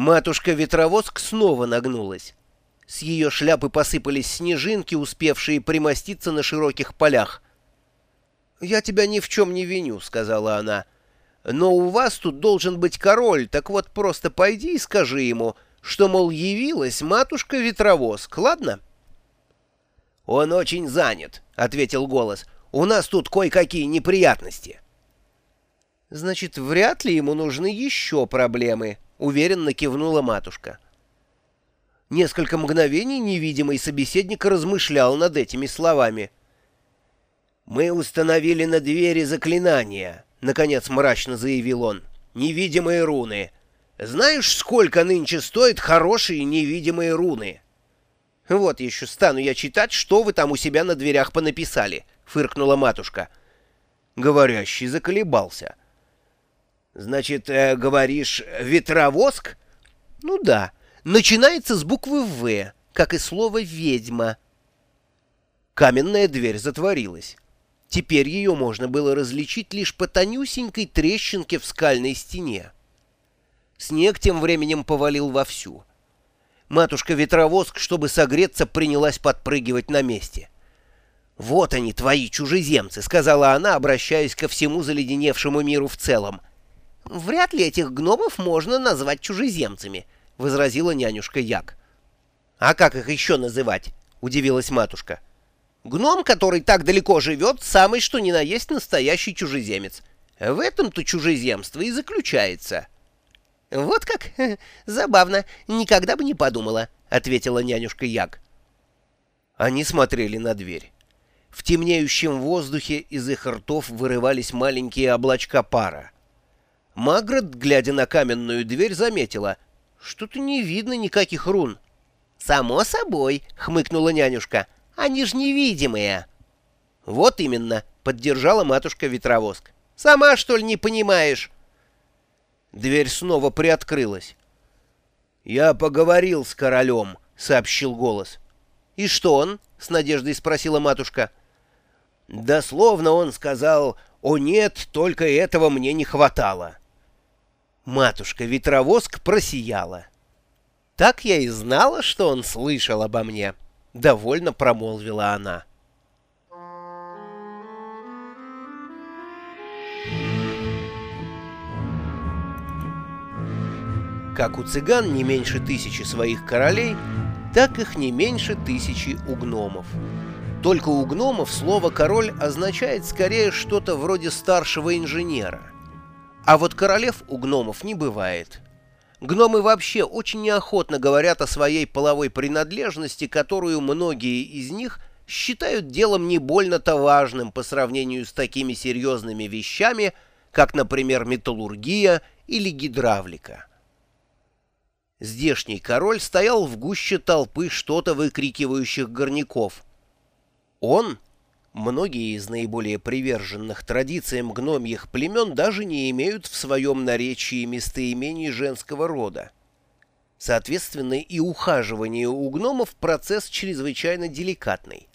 Матушка-ветровоск снова нагнулась. С ее шляпы посыпались снежинки, успевшие примоститься на широких полях. «Я тебя ни в чем не виню», — сказала она. «Но у вас тут должен быть король, так вот просто пойди и скажи ему, что, мол, явилась матушка-ветровоск, ладно?» «Он очень занят», — ответил голос. «У нас тут кое-какие неприятности». «Значит, вряд ли ему нужны еще проблемы», — уверенно кивнула матушка. Несколько мгновений невидимый собеседник размышлял над этими словами. «Мы установили на двери заклинания», — наконец мрачно заявил он. «Невидимые руны. Знаешь, сколько нынче стоят хорошие невидимые руны?» «Вот еще стану я читать, что вы там у себя на дверях понаписали», — фыркнула матушка. Говорящий заколебался. «Значит, э, говоришь, ветровоск?» «Ну да, начинается с буквы «В», как и слово «ведьма». Каменная дверь затворилась. Теперь ее можно было различить лишь по тонюсенькой трещинке в скальной стене. Снег тем временем повалил вовсю. Матушка-ветровоск, чтобы согреться, принялась подпрыгивать на месте. «Вот они, твои чужеземцы», — сказала она, обращаясь ко всему заледеневшему миру в целом. «Вряд ли этих гномов можно назвать чужеземцами», — возразила нянюшка Як. «А как их еще называть?» — удивилась матушка. «Гном, который так далеко живет, самый что ни на есть настоящий чужеземец. В этом-то чужеземство и заключается». «Вот как? Забавно. Никогда бы не подумала», — ответила нянюшка Як. Они смотрели на дверь. В темнеющем воздухе из их ртов вырывались маленькие облачка пара. Маград, глядя на каменную дверь, заметила. Что-то не видно никаких рун. «Само собой», — хмыкнула нянюшка. «Они ж невидимые». «Вот именно», — поддержала матушка Ветровоск. «Сама, что ли, не понимаешь?» Дверь снова приоткрылась. «Я поговорил с королем», — сообщил голос. «И что он?» — с надеждой спросила матушка. «Дословно он сказал, о нет, только этого мне не хватало». Матушка-ветровоск просияла. «Так я и знала, что он слышал обо мне», — довольно промолвила она. Как у цыган не меньше тысячи своих королей, так их не меньше тысячи у гномов. Только у гномов слово «король» означает скорее что-то вроде старшего инженера. А вот королев у гномов не бывает. Гномы вообще очень неохотно говорят о своей половой принадлежности, которую многие из них считают делом не больно-то важным по сравнению с такими серьезными вещами, как, например, металлургия или гидравлика. Здешний король стоял в гуще толпы что-то выкрикивающих горняков. Он, многие из наиболее приверженных традициям гномьих племен даже не имеют в своем наречии местоимений женского рода. Соответственно, и ухаживание у гномов процесс чрезвычайно деликатный.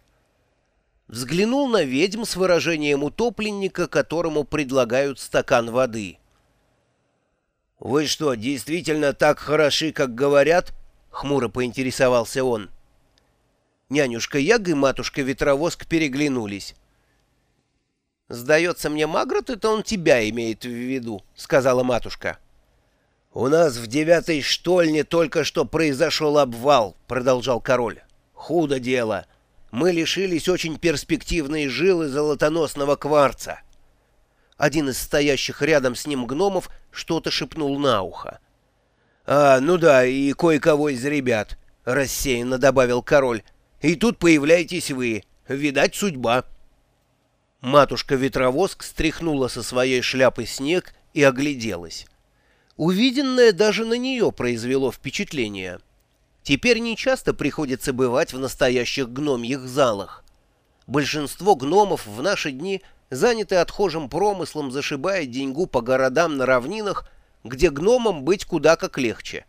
Взглянул на ведьм с выражением утопленника, которому предлагают стакан воды — «Вы что, действительно так хороши, как говорят?» — хмуро поинтересовался он. Нянюшка Яг и матушка Ветровоск переглянулись. «Сдается мне, Магрот, это он тебя имеет в виду», — сказала матушка. «У нас в девятой штольне только что произошел обвал», — продолжал король. «Худо дело. Мы лишились очень перспективной жилы золотоносного кварца. Один из стоящих рядом с ним гномов что-то шепнул на ухо. «А, ну да, и кое-кого из ребят», — рассеянно добавил король. «И тут появляетесь вы. Видать, судьба». Матушка-ветровоск стряхнула со своей шляпы снег и огляделась. Увиденное даже на нее произвело впечатление. Теперь нечасто приходится бывать в настоящих гномьих залах. Большинство гномов в наши дни — занятый отхожим промыслом, зашибая деньгу по городам на равнинах, где гномам быть куда как легче.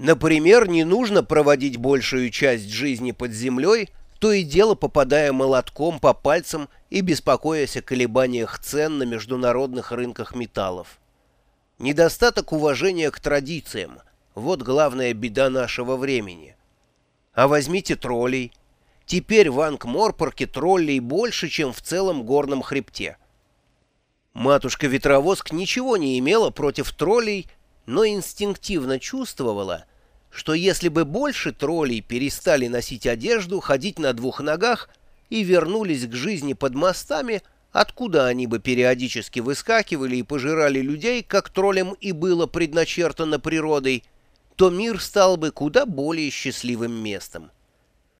Например, не нужно проводить большую часть жизни под землей, то и дело попадая молотком по пальцам и беспокоясь о колебаниях цен на международных рынках металлов. Недостаток уважения к традициям, Вот главная беда нашего времени. А возьмите троллей. Теперь в Ангморпорке троллей больше, чем в целом горном хребте. Матушка-ветровоск ничего не имела против троллей, но инстинктивно чувствовала, что если бы больше троллей перестали носить одежду, ходить на двух ногах и вернулись к жизни под мостами, откуда они бы периодически выскакивали и пожирали людей, как троллям и было предначертано природой, то мир стал бы куда более счастливым местом.